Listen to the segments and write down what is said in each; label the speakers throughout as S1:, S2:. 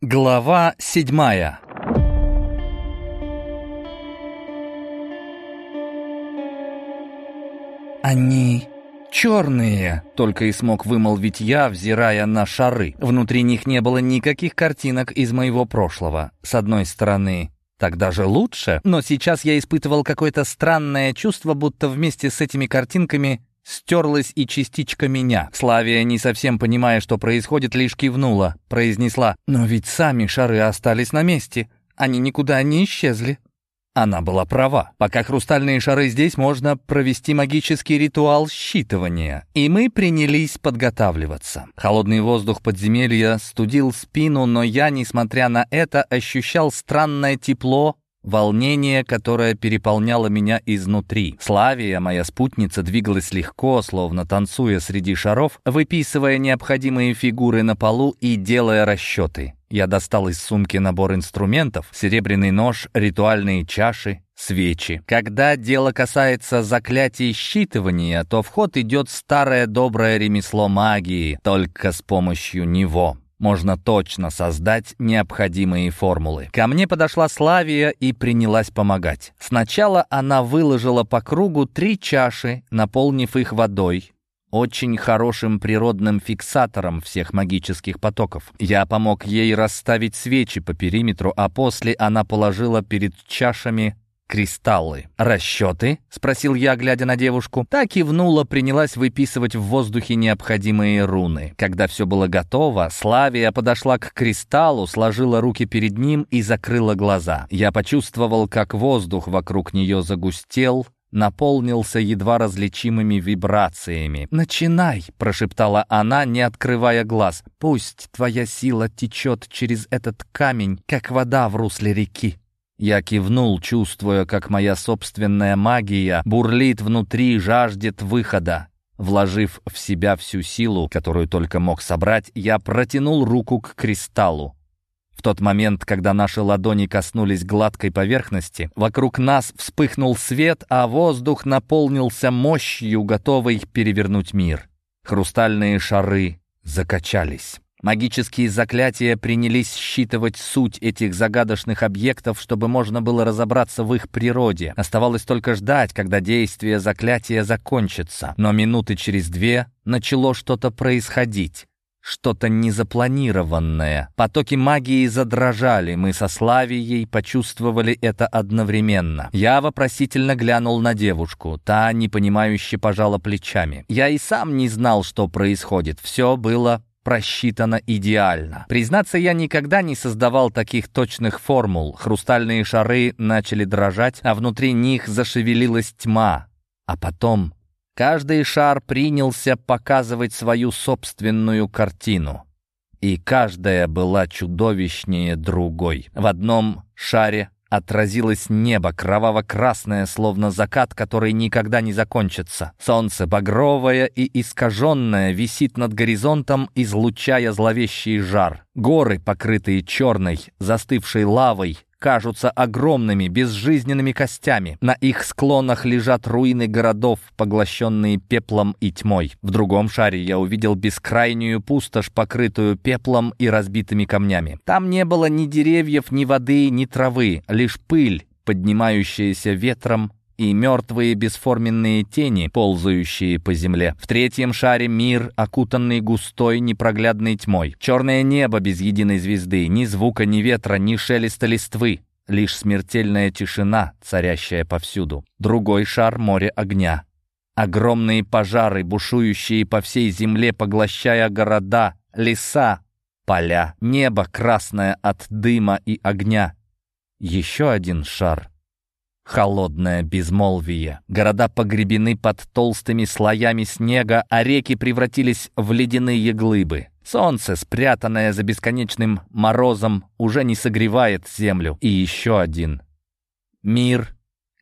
S1: Глава седьмая «Они черные!» — только и смог вымолвить я, взирая на шары. Внутри них не было никаких картинок из моего прошлого. С одной стороны, так даже лучше, но сейчас я испытывал какое-то странное чувство, будто вместе с этими картинками стерлась и частичка меня. Славия, не совсем понимая, что происходит, лишь кивнула, произнесла «Но ведь сами шары остались на месте, они никуда не исчезли». Она была права. Пока хрустальные шары здесь, можно провести магический ритуал считывания. И мы принялись подготавливаться. Холодный воздух подземелья студил спину, но я, несмотря на это, ощущал странное тепло Волнение, которое переполняло меня изнутри. Славия, моя спутница, двигалась легко, словно танцуя среди шаров, выписывая необходимые фигуры на полу и делая расчеты. Я достал из сумки набор инструментов, серебряный нож, ритуальные чаши, свечи. Когда дело касается заклятий считывания, то в ход идет старое доброе ремесло магии, только с помощью него можно точно создать необходимые формулы. Ко мне подошла Славия и принялась помогать. Сначала она выложила по кругу три чаши, наполнив их водой, очень хорошим природным фиксатором всех магических потоков. Я помог ей расставить свечи по периметру, а после она положила перед чашами кристаллы. «Расчеты?» — спросил я, глядя на девушку. Так и внула, принялась выписывать в воздухе необходимые руны. Когда все было готово, Славия подошла к кристаллу, сложила руки перед ним и закрыла глаза. Я почувствовал, как воздух вокруг нее загустел, наполнился едва различимыми вибрациями. «Начинай!» — прошептала она, не открывая глаз. «Пусть твоя сила течет через этот камень, как вода в русле реки». Я кивнул, чувствуя, как моя собственная магия бурлит внутри, жаждет выхода. Вложив в себя всю силу, которую только мог собрать, я протянул руку к кристаллу. В тот момент, когда наши ладони коснулись гладкой поверхности, вокруг нас вспыхнул свет, а воздух наполнился мощью, готовой перевернуть мир. Хрустальные шары закачались. Магические заклятия принялись считывать суть этих загадочных объектов, чтобы можно было разобраться в их природе. Оставалось только ждать, когда действие заклятия закончится. Но минуты через две начало что-то происходить. Что-то незапланированное. Потоки магии задрожали. Мы со Славией почувствовали это одновременно. Я вопросительно глянул на девушку. Та, непонимающе, пожала плечами. Я и сам не знал, что происходит. Все было просчитано идеально. Признаться, я никогда не создавал таких точных формул. Хрустальные шары начали дрожать, а внутри них зашевелилась тьма. А потом каждый шар принялся показывать свою собственную картину. И каждая была чудовищнее другой. В одном шаре Отразилось небо, кроваво-красное, словно закат, который никогда не закончится. Солнце, багровое и искаженное, висит над горизонтом, излучая зловещий жар. Горы, покрытые черной, застывшей лавой, кажутся огромными, безжизненными костями. На их склонах лежат руины городов, поглощенные пеплом и тьмой. В другом шаре я увидел бескрайнюю пустошь, покрытую пеплом и разбитыми камнями. Там не было ни деревьев, ни воды, ни травы, лишь пыль, поднимающаяся ветром и мертвые бесформенные тени, ползающие по земле. В третьем шаре мир, окутанный густой непроглядной тьмой. Черное небо без единой звезды, ни звука, ни ветра, ни шелеста листвы. Лишь смертельная тишина, царящая повсюду. Другой шар — море огня. Огромные пожары, бушующие по всей земле, поглощая города, леса, поля. Небо красное от дыма и огня. Еще один шар — холодное безмолвие. Города погребены под толстыми слоями снега, а реки превратились в ледяные глыбы. Солнце, спрятанное за бесконечным морозом, уже не согревает землю. И еще один. Мир,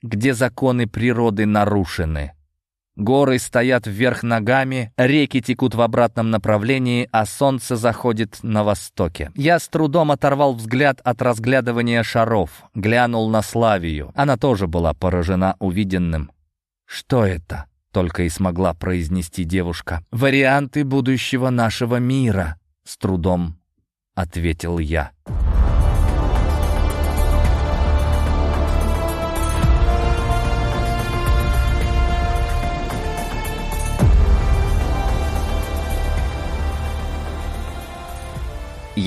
S1: где законы природы нарушены. Горы стоят вверх ногами, реки текут в обратном направлении, а солнце заходит на востоке. Я с трудом оторвал взгляд от разглядывания шаров, глянул на Славию. Она тоже была поражена увиденным. «Что это?» — только и смогла произнести девушка. «Варианты будущего нашего мира», — с трудом ответил я.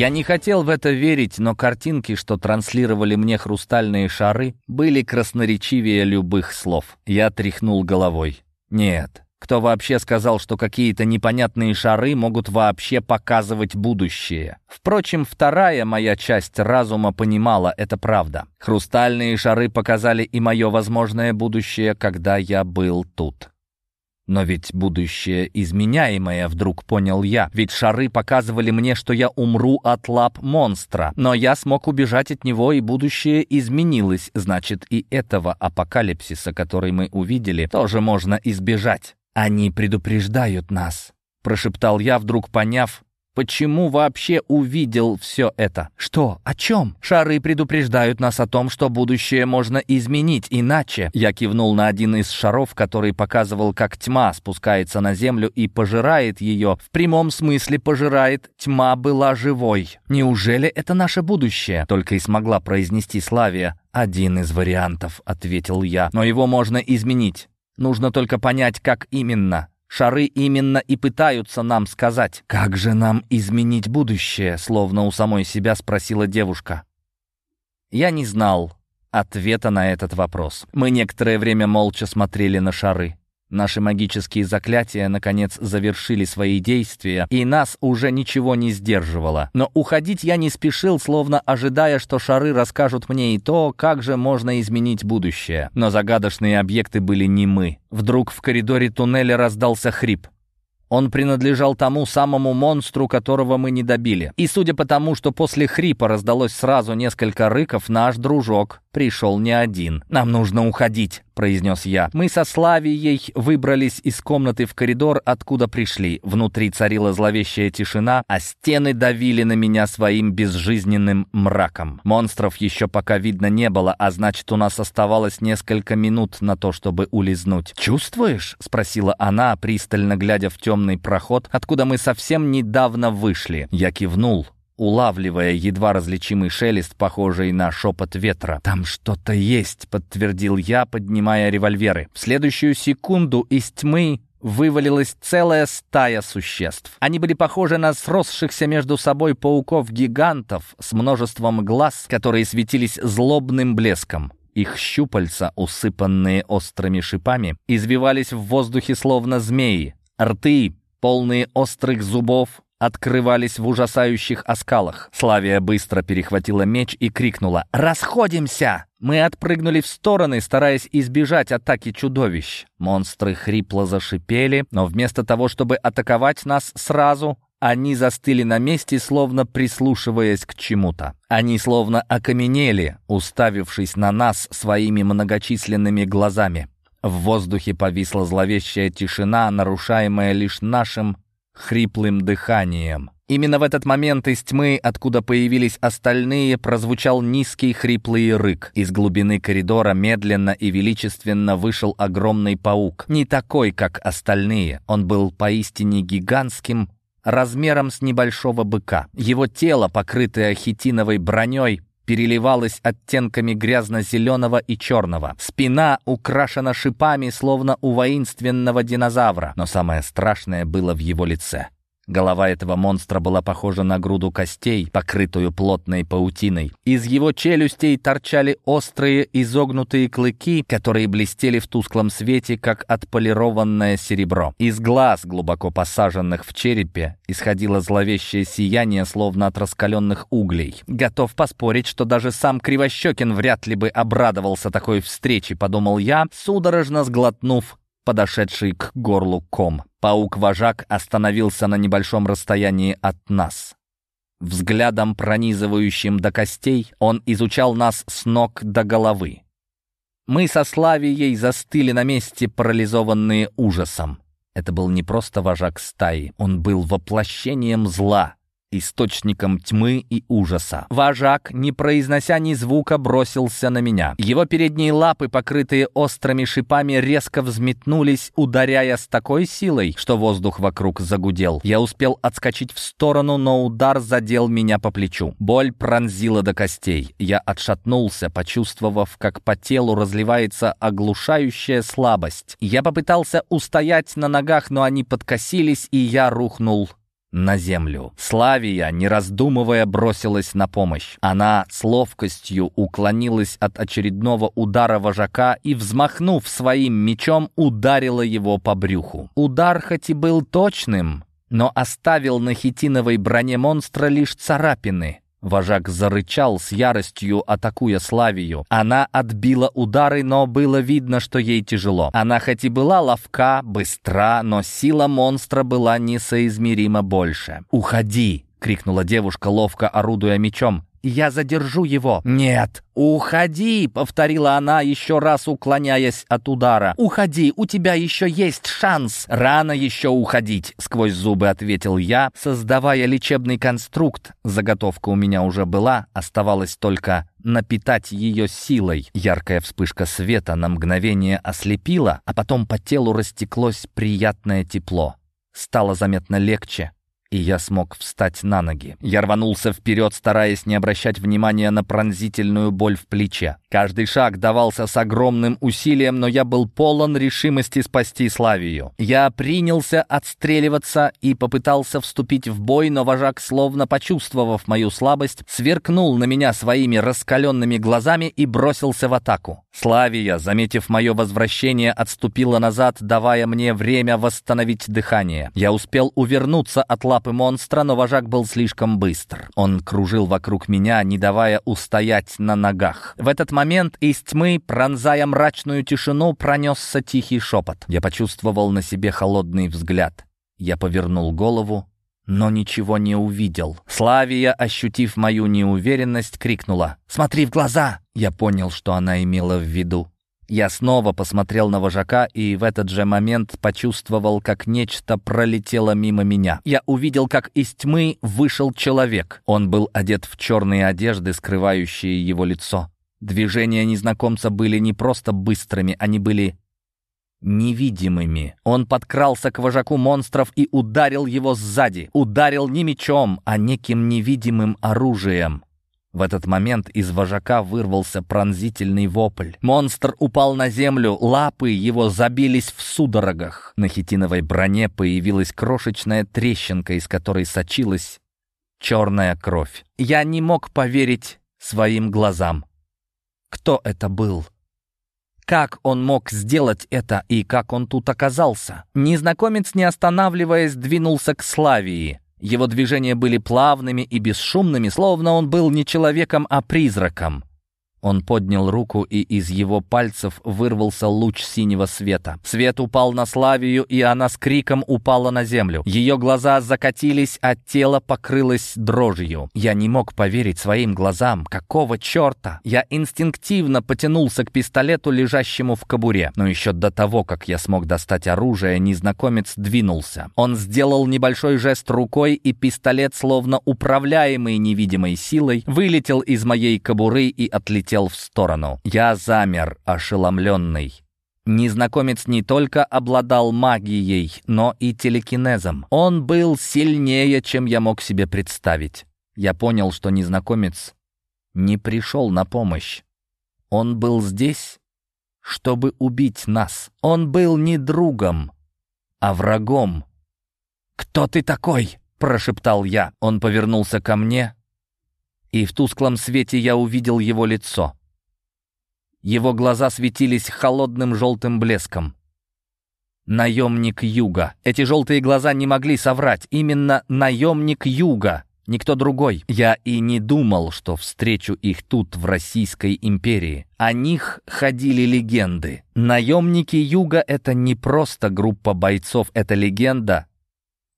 S1: Не хотел в это верить, но картинки, что транслировали мне хрустальные шары, были красноречивее любых слов. Я тряхнул головой. Нет, кто вообще сказал, что какие-то непонятные шары могут вообще показывать будущее? Впрочем, вторая моя часть разума понимала, это правда. Хрустальные шары показали и мое возможное будущее, когда я был тут. Но ведь будущее изменяемое, вдруг понял я. Ведь шары показывали мне, что я умру от лап монстра. Но я смог убежать от него, и будущее изменилось. Значит, и этого апокалипсиса, который мы увидели, тоже можно избежать. Они предупреждают нас, прошептал я, вдруг поняв, Почему вообще увидел все это? Что? О чем? Шары предупреждают нас о том, что будущее можно изменить иначе. Я кивнул на один из шаров, который показывал, как тьма спускается на землю и пожирает ее. В прямом смысле пожирает. Тьма была живой. Неужели это наше будущее? Только и смогла произнести Славия. «Один из вариантов», — ответил я. «Но его можно изменить. Нужно только понять, как именно. Шары именно и пытаются нам сказать. «Как же нам изменить будущее?» Словно у самой себя спросила девушка. Я не знал ответа на этот вопрос. Мы некоторое время молча смотрели на шары. Наши магические заклятия, наконец, завершили свои действия, и нас уже ничего не сдерживало. Но уходить я не спешил, словно ожидая, что шары расскажут мне и то, как же можно изменить будущее. Но загадочные объекты были не мы. Вдруг в коридоре туннеля раздался хрип. Он принадлежал тому самому монстру, которого мы не добили. И судя по тому, что после хрипа раздалось сразу несколько рыков, наш дружок пришел не один. «Нам нужно уходить», — произнес я. Мы со Славией выбрались из комнаты в коридор, откуда пришли. Внутри царила зловещая тишина, а стены давили на меня своим безжизненным мраком. Монстров еще пока видно не было, а значит, у нас оставалось несколько минут на то, чтобы улизнуть. «Чувствуешь?» — спросила она, пристально глядя в темный проход, откуда мы совсем недавно вышли. Я кивнул улавливая едва различимый шелест, похожий на шепот ветра. «Там что-то есть», — подтвердил я, поднимая револьверы. В следующую секунду из тьмы вывалилась целая стая существ. Они были похожи на сросшихся между собой пауков-гигантов с множеством глаз, которые светились злобным блеском. Их щупальца, усыпанные острыми шипами, извивались в воздухе словно змеи. Рты, полные острых зубов, открывались в ужасающих оскалах. Славия быстро перехватила меч и крикнула «Расходимся!». Мы отпрыгнули в стороны, стараясь избежать атаки чудовищ. Монстры хрипло зашипели, но вместо того, чтобы атаковать нас сразу, они застыли на месте, словно прислушиваясь к чему-то. Они словно окаменели, уставившись на нас своими многочисленными глазами. В воздухе повисла зловещая тишина, нарушаемая лишь нашим хриплым дыханием. Именно в этот момент из тьмы, откуда появились остальные, прозвучал низкий хриплый рык. Из глубины коридора медленно и величественно вышел огромный паук. Не такой, как остальные. Он был поистине гигантским, размером с небольшого быка. Его тело, покрытое хитиновой броней, переливалась оттенками грязно-зеленого и черного. Спина украшена шипами, словно у воинственного динозавра. Но самое страшное было в его лице. Голова этого монстра была похожа на груду костей, покрытую плотной паутиной. Из его челюстей торчали острые изогнутые клыки, которые блестели в тусклом свете, как отполированное серебро. Из глаз, глубоко посаженных в черепе, исходило зловещее сияние, словно от раскаленных углей. Готов поспорить, что даже сам Кривощекин вряд ли бы обрадовался такой встрече, подумал я, судорожно сглотнув подошедший к горлу ком. Паук-вожак остановился на небольшом расстоянии от нас. Взглядом, пронизывающим до костей, он изучал нас с ног до головы. Мы со Славией застыли на месте, парализованные ужасом. Это был не просто вожак стаи, он был воплощением зла, источником тьмы и ужаса. Вожак, не произнося ни звука, бросился на меня. Его передние лапы, покрытые острыми шипами, резко взметнулись, ударяя с такой силой, что воздух вокруг загудел. Я успел отскочить в сторону, но удар задел меня по плечу. Боль пронзила до костей. Я отшатнулся, почувствовав, как по телу разливается оглушающая слабость. Я попытался устоять на ногах, но они подкосились, и я рухнул на землю. Славия, не раздумывая, бросилась на помощь. Она с ловкостью уклонилась от очередного удара вожака и, взмахнув своим мечом, ударила его по брюху. Удар хоть и был точным, но оставил на хитиновой броне монстра лишь царапины. Вожак зарычал с яростью, атакуя Славию. Она отбила удары, но было видно, что ей тяжело. Она хоть и была ловка, быстра, но сила монстра была несоизмеримо больше. «Уходи!» — крикнула девушка, ловко орудуя мечом. «Я задержу его!» «Нет!» «Уходи!» — повторила она, еще раз уклоняясь от удара. «Уходи! У тебя еще есть шанс!» «Рано еще уходить!» — сквозь зубы ответил я, создавая лечебный конструкт. Заготовка у меня уже была, оставалось только напитать ее силой. Яркая вспышка света на мгновение ослепила, а потом по телу растеклось приятное тепло. Стало заметно легче, и я смог встать на ноги. Я рванулся вперед, стараясь не обращать внимания на пронзительную боль в плече. Каждый шаг давался с огромным усилием, но я был полон решимости спасти Славию. Я принялся отстреливаться и попытался вступить в бой, но вожак, словно почувствовав мою слабость, сверкнул на меня своими раскаленными глазами и бросился в атаку. Славия, заметив мое возвращение, отступила назад, давая мне время восстановить дыхание. Я успел увернуться от лапы монстра, но вожак был слишком быстр. Он кружил вокруг меня, не давая устоять на ногах. В этот момент из тьмы, пронзая мрачную тишину, пронесся тихий шепот. Я почувствовал на себе холодный взгляд. Я повернул голову, но ничего не увидел. Славия, ощутив мою неуверенность, крикнула «Смотри в глаза!» Я понял, что она имела в виду. Я снова посмотрел на вожака и в этот же момент почувствовал, как нечто пролетело мимо меня. Я увидел, как из тьмы вышел человек. Он был одет в черные одежды, скрывающие его лицо. Движения незнакомца были не просто быстрыми, они были невидимыми. Он подкрался к вожаку монстров и ударил его сзади. Ударил не мечом, а неким невидимым оружием. В этот момент из вожака вырвался пронзительный вопль. Монстр упал на землю, лапы его забились в судорогах. На хитиновой броне появилась крошечная трещинка, из которой сочилась черная кровь. Я не мог поверить своим глазам. Кто это был? Как он мог сделать это и как он тут оказался? Незнакомец, не останавливаясь, двинулся к Славии. Его движения были плавными и бесшумными, словно он был не человеком, а призраком. Он поднял руку, и из его пальцев вырвался луч синего света. Свет упал на Славию, и она с криком упала на землю. Ее глаза закатились, а тело покрылось дрожью. Я не мог поверить своим глазам. Какого черта? Я инстинктивно потянулся к пистолету, лежащему в кобуре. Но еще до того, как я смог достать оружие, незнакомец двинулся. Он сделал небольшой жест рукой, и пистолет, словно управляемый невидимой силой, вылетел из моей кобуры и отлетел отлетел в сторону. Я замер, ошеломленный. Незнакомец не только обладал магией, но и телекинезом. Он был сильнее, чем я мог себе представить. Я понял, что незнакомец не пришел на помощь. Он был здесь, чтобы убить нас. Он был не другом, а врагом. «Кто ты такой?» — прошептал я. Он повернулся ко мне, и в тусклом свете я увидел его лицо. Его глаза светились холодным желтым блеском. Наемник Юга. Эти желтые глаза не могли соврать. Именно наемник Юга. Никто другой. Я и не думал, что встречу их тут, в Российской империи. О них ходили легенды. Наемники Юга — это не просто группа бойцов, это легенда,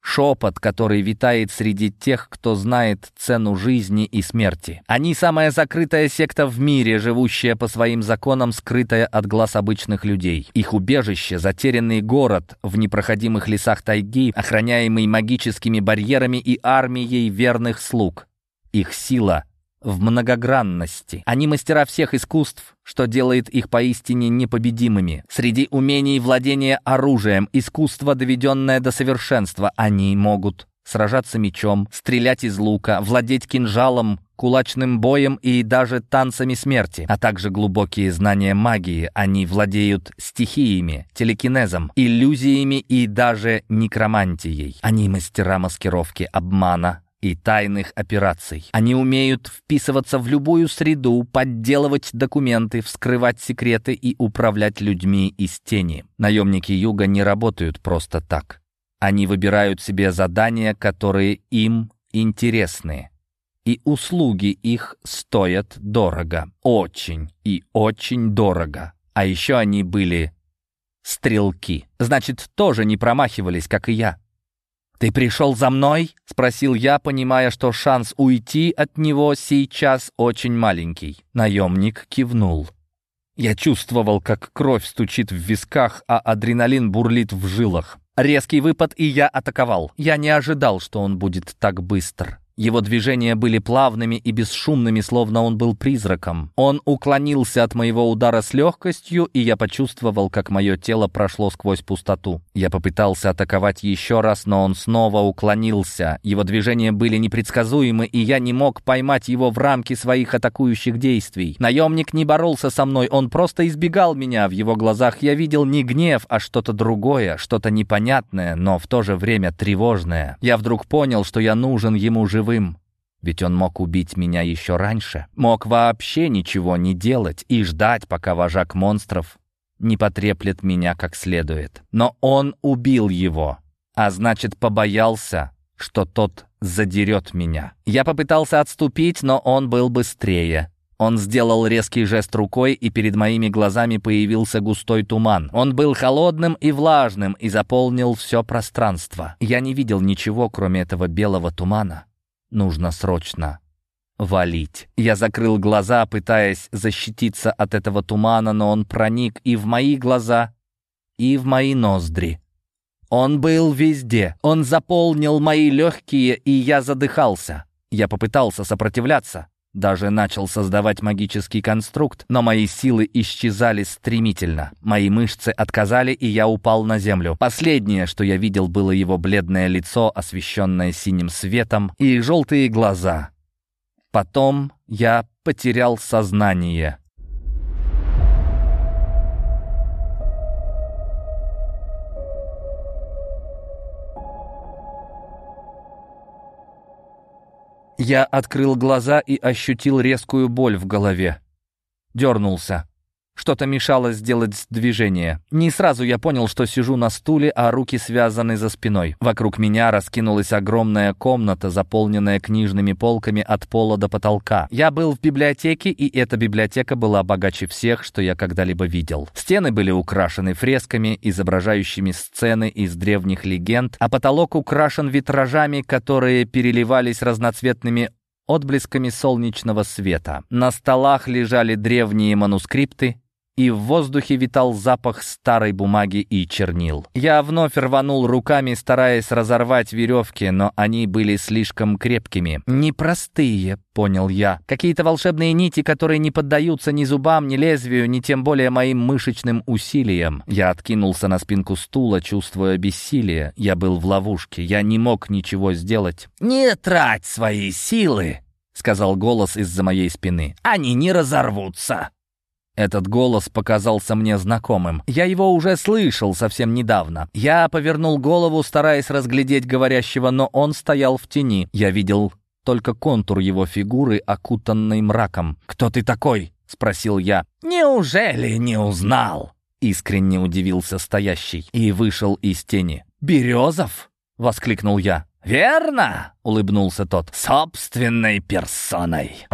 S1: шепот, который витает среди тех, кто знает цену жизни и смерти. Они самая закрытая секта в мире, живущая по своим законам, скрытая от глаз обычных людей. Их убежище — затерянный город в непроходимых лесах тайги, охраняемый магическими барьерами и армией верных слуг. Их сила — в многогранности. Они мастера всех искусств, что делает их поистине непобедимыми. Среди умений владения оружием, искусство, доведенное до совершенства, они могут сражаться мечом, стрелять из лука, владеть кинжалом, кулачным боем и даже танцами смерти, а также глубокие знания магии. Они владеют стихиями, телекинезом, иллюзиями и даже некромантией. Они мастера маскировки, обмана, и тайных операций. Они умеют вписываться в любую среду, подделывать документы, вскрывать секреты и управлять людьми из тени. Наемники Юга не работают просто так. Они выбирают себе задания, которые им интересны. И услуги их стоят дорого. Очень и очень дорого. А еще они были стрелки. Значит, тоже не промахивались, как и я. «Ты пришел за мной?» — спросил я, понимая, что шанс уйти от него сейчас очень маленький. Наемник кивнул. Я чувствовал, как кровь стучит в висках, а адреналин бурлит в жилах. Резкий выпад, и я атаковал. Я не ожидал, что он будет так быстр. Его движения были плавными и бесшумными, словно он был призраком. Он уклонился от моего удара с легкостью, и я почувствовал, как мое тело прошло сквозь пустоту. Я попытался атаковать еще раз, но он снова уклонился. Его движения были непредсказуемы, и я не мог поймать его в рамки своих атакующих действий. Наемник не боролся со мной, он просто избегал меня. В его глазах я видел не гнев, а что-то другое, что-то непонятное, но в то же время тревожное. Я вдруг понял, что я нужен ему живым живым. Ведь он мог убить меня еще раньше. Мог вообще ничего не делать и ждать, пока вожак монстров не потреплет меня как следует. Но он убил его, а значит, побоялся, что тот задерет меня. Я попытался отступить, но он был быстрее. Он сделал резкий жест рукой, и перед моими глазами появился густой туман. Он был холодным и влажным и заполнил все пространство. Я не видел ничего, кроме этого белого тумана. Нужно срочно валить. Я закрыл глаза, пытаясь защититься от этого тумана, но он проник и в мои глаза, и в мои ноздри. Он был везде. Он заполнил мои легкие, и я задыхался. Я попытался сопротивляться. Даже начал создавать магический конструкт, но мои силы исчезали стремительно. Мои мышцы отказали, и я упал на землю. Последнее, что я видел, было его бледное лицо, освещенное синим светом, и желтые глаза. Потом я потерял сознание. Я открыл глаза и ощутил резкую боль в голове. Дернулся. Что-то мешало сделать движение. Не сразу я понял, что сижу на стуле, а руки связаны за спиной. Вокруг меня раскинулась огромная комната, заполненная книжными полками от пола до потолка. Я был в библиотеке, и эта библиотека была богаче всех, что я когда-либо видел. Стены были украшены фресками, изображающими сцены из древних легенд, а потолок украшен витражами, которые переливались разноцветными отблесками солнечного света. На столах лежали древние манускрипты, и в воздухе витал запах старой бумаги и чернил. Я вновь рванул руками, стараясь разорвать веревки, но они были слишком крепкими. «Непростые», — понял я. «Какие-то волшебные нити, которые не поддаются ни зубам, ни лезвию, ни тем более моим мышечным усилиям». Я откинулся на спинку стула, чувствуя бессилие. Я был в ловушке, я не мог ничего сделать. «Не трать свои силы», — сказал голос из-за моей спины. «Они не разорвутся». Этот голос показался мне знакомым. Я его уже слышал совсем недавно. Я повернул голову, стараясь разглядеть говорящего, но он стоял в тени. Я видел только контур его фигуры, окутанный мраком. «Кто ты такой?» — спросил я. «Неужели не узнал?» — искренне удивился стоящий и вышел из тени. «Березов?» — воскликнул я. «Верно!» — улыбнулся тот. «Собственной персоной!»